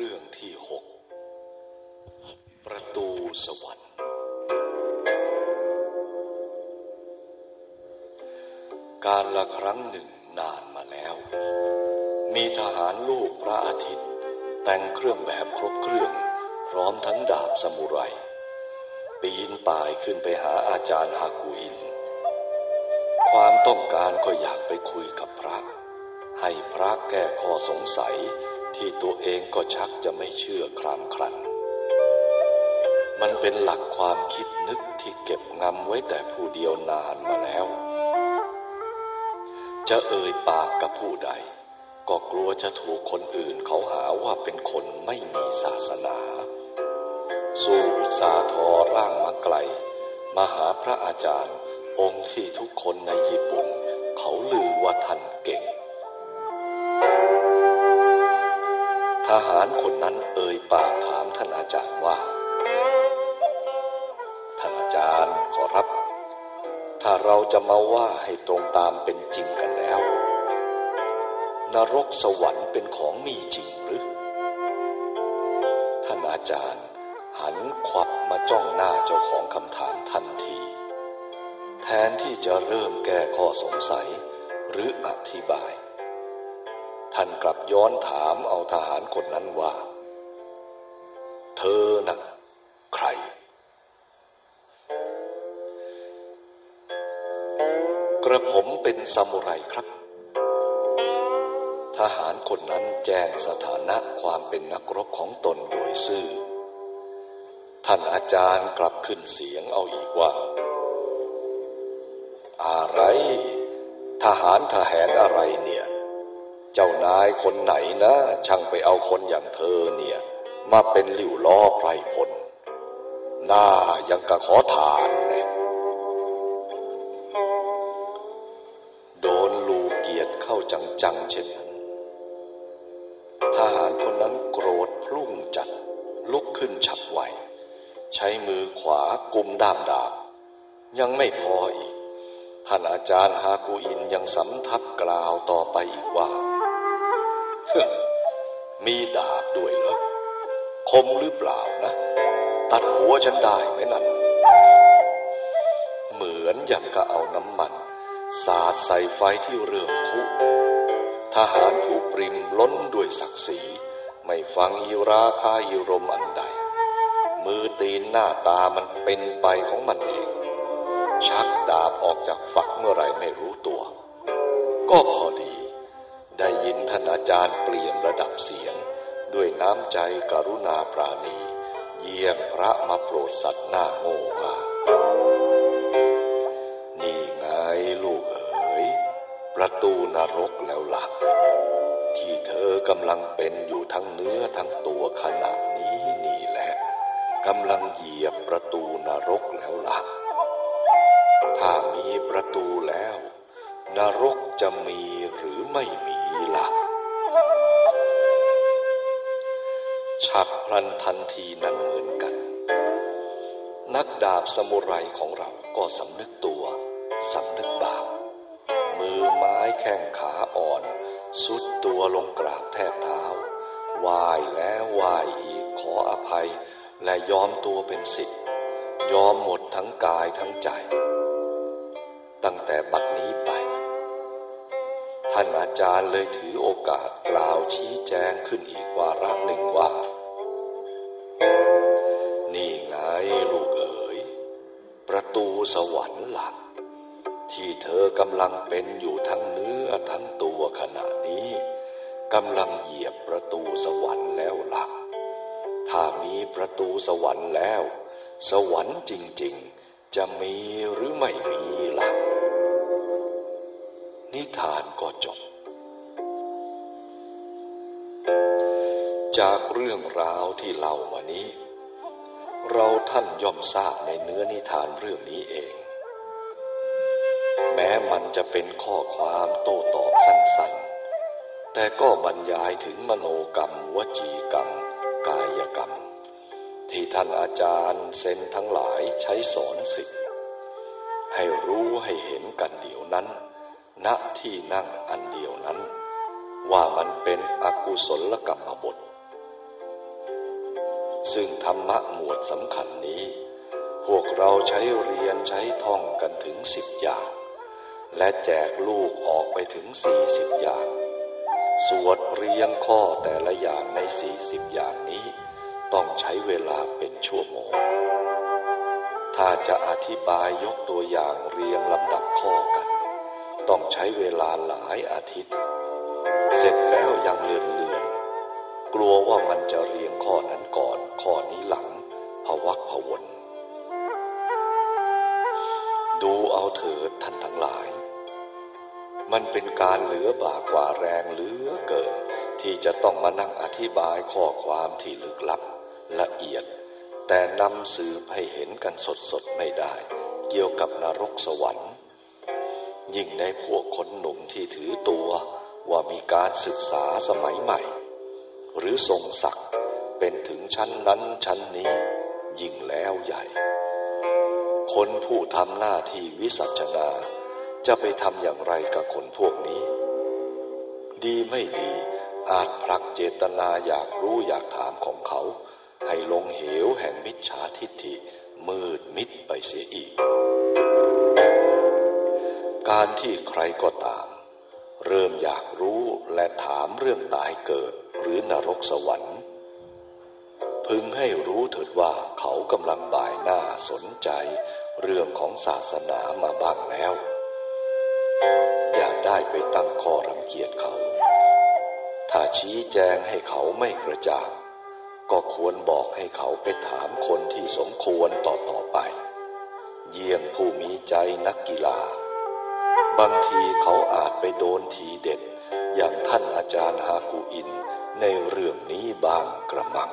เรื่องที่หกประตูสวรรค์ การละครั้งหนึ่งนานมาแล้ว มีทหารลูกพระอาทิตย์ แต่งเครื่องแบบครบเครื่อง พร้อมทั้งดาบสมุไรปีนป่ายขึ้นไปหาอาจารย์ฮากุอิน ความต้องการก็อยากไปคุยกับพระ ให้พระแก้ข้อสงสัย ที่ตัวเองก็ชักจะไม่เชื่อครามครัน มันเป็นหลักความคิดนึกที่เก็บงำไว้แต่ผู้เดียวนานมาแล้ว จะเอ่ยปากกับผู้ใด ก็กลัวจะถูกคนอื่นเขาหาว่าเป็นคนไม่มีศาสนา สู้อุตสาทอร่างมาไกล มาหาพระอาจารย์องค์ที่ทุกคนในญี่ปุ่น เขาลือว่าท่านเก่ง ทหารคนนั้นเอ่ยปากถามท่านอาจารย์ว่า ท่านอาจารย์ขอรับ ถ้าเราจะมาว่าให้ตรงตามเป็นจริงกันแล้ว นรกสวรรค์เป็นของมีจริงหรือ ท่านอาจารย์หันขวับมาจ้องหน้าเจ้าของคำถามทันที แทนที่จะเริ่มแก้ข้อสงสัยหรืออธิบาย ท่านกลับย้อนถามเอาทหารคนนั้นว่า เธอนะ่ะใคร กระผมเป็นซามูไรครับ ทหารคนนั้นแจ้งสถานะความเป็นนักรบของตนโดยซื่อ ท่านอาจารย์กลับขึ้นเสียงเอาอีกว่า อะไร ทหารทหารอะไรเนี่ย เจ้านายคนไหนนะ ช่างไปเอาคนอย่างเธอเนี่ย มาเป็นหลิวล้อไพรพลหน้ายังกะขอทานเนี่ยโดนลูเกียรติเข้าจังๆเช่นนั้นทหารคนนั้นโกรธพรุ่งจัด ลุกขึ้นฉับไวใช้มือขวากุมด้ามดาบ ยังไม่พออีกท่านอาจารย์ฮากูอินยังสำทับกล่าวต่อไปอีกว่า มีดาบด้วยเหรอ คมหรือเปล่านะ ตัดหัวฉันได้ไหมนั่น เหมือนอย่างกับเอาน้ำมัน สาดใส่ไฟที่เริ่มคุ ทหารผู้ปริมล้นด้วยศักดิ์ศรี ไม่ฟังอีราคาอีรมอันใด มือตีนหน้าตามันเป็นไปของมันเอง ชักดาบออกจากฝักเมื่อไรไม่รู้ตัว ก็พอดี ได้ยินท่านอาจารย์เปลี่ยนระดับเสียง ด้วยน้ำใจกรุณาปราณี เยี่ยมพระมาโปรดสัตว์หน้าโง่ว่านี่ไงลูกเอ๋ยประตูนรกแล้วล่ะที่เธอกำลังเป็นอยู่ทั้งเนื้อทั้งตัวขณะนี้นี่แหละกำลังเหยียบประตูนรกแล้วล่ะถ้ามีประตูแล้ว นรกจะมีหรือไม่มีล่ะฉับพลันทันทีนั้นเหมือนกัน นักดาบสมุไรของเราก็สำนึกตัวสำนึกบาปมือไม้แข้งขาอ่อน สุดตัวลงกราบแทบเท้าไหวายแล้วไหวายอีกขออภัย และยอมตัวเป็นสิทธิ์ยอมหมดทั้งกายทั้งใจ ตั้งแต่บัดนี้ไป ท่านอาจารย์เลยถือโอกาสกล่าวชี้แจงขึ้นอีกวาระหนึ่งว่า นี่ไงลูกเอ๋ย ประตูสวรรค์หลัก ที่เธอกำลังเป็นอยู่ทั้งเนื้อทั้งตัวขณะนี้กำลังเหยียบประตูสวรรค์แล้วหลัก ถ้ามีประตูสวรรค์แล้ว สวรรค์จริง ๆ จะมีหรือไม่มีล่ นิทานก็จบ จากเรื่องราวที่เล่ามานี้ เราท่านย่อมทราบในเนื้อนิทานเรื่องนี้เอง แม้มันจะเป็นข้อความโต้ตอบสั้นๆ แต่ก็บรรยายถึงมโนกรรม วจีกรรม กายกรรม ที่ท่านอาจารย์เซนทั้งหลายใช้สอนสิทธิ์ให้รู้ให้เห็นกันเดี๋ยวนั้น ณที่นั่งอันเดียวนั้น ว่ามันเป็นอกุศลกรรมบท ซึ่งธรรมะหมวดสำคัญนี้ พวกเราใช้เรียนใช้ท่องกันถึงสิบอย่าง และแจกลูกออกไปถึงสี่สิบอย่าง สวดเรียงข้อแต่ละอย่างในสี่สิบอย่างนี้ ต้องใช้เวลาเป็นชั่วโมง ถ้าจะอธิบายยกตัวอย่างเรียงลำดับข้อกัน ต้องใช้เวลาหลายอาทิตย์ เสร็จแล้วยังเลือนเลือนกลัวว่ามันจะเรียงข้อนั้นก่อน ข้อนี้หลังพวักพวน ดูเอาเถิดท่านทั้งหลาย มันเป็นการเหลือบากกว่าแรงเหลือเกินที่จะต้องมานั่งอธิบายข้อความที่ลึกลับละเอียด แต่นำสืบให้เห็นกันสดๆไม่ได้ เกี่ยวกับนรกสวรรค์ ยิ่งในพวกคนหนุ่มที่ถือตัวว่ามีการศึกษาสมัยใหม่ หรือทรงศักดิ์เป็นถึงชั้นนั้นชั้นนี้ยิ่งแล้วใหญ่ คนผู้ทำหน้าที่วิสัชนาจะไปทำอย่างไรกับคนพวกนี้ ดีไม่ดีอาจผลักเจตนาอยากรู้อยากถามของเขา ให้ลงเหวแห่งมิจฉาทิฏฐิมืดมิดไปเสียอีก การที่ใครก็ตาม เริ่มอยากรู้และถามเรื่องตายเกิดหรือนรกสวรรค์ พึงให้รู้เถิดว่าเขากำลังบ่ายหน้าสนใจเรื่องของศาสนามาบ้างแล้ว อย่าได้ไปตั้งข้อรังเกียจเขา ถ้าชี้แจงให้เขาไม่กระจ่างก็ควรบอกให้เขาไปถามคนที่สมควรต่อต่อไป เยี่ยงผู้มีใจนักกีฬา บางทีเขาอาจไปโดนทีเด็ด อย่างท่านอาจารย์ฮากูอินในเรื่องนี้บ้างกระมัง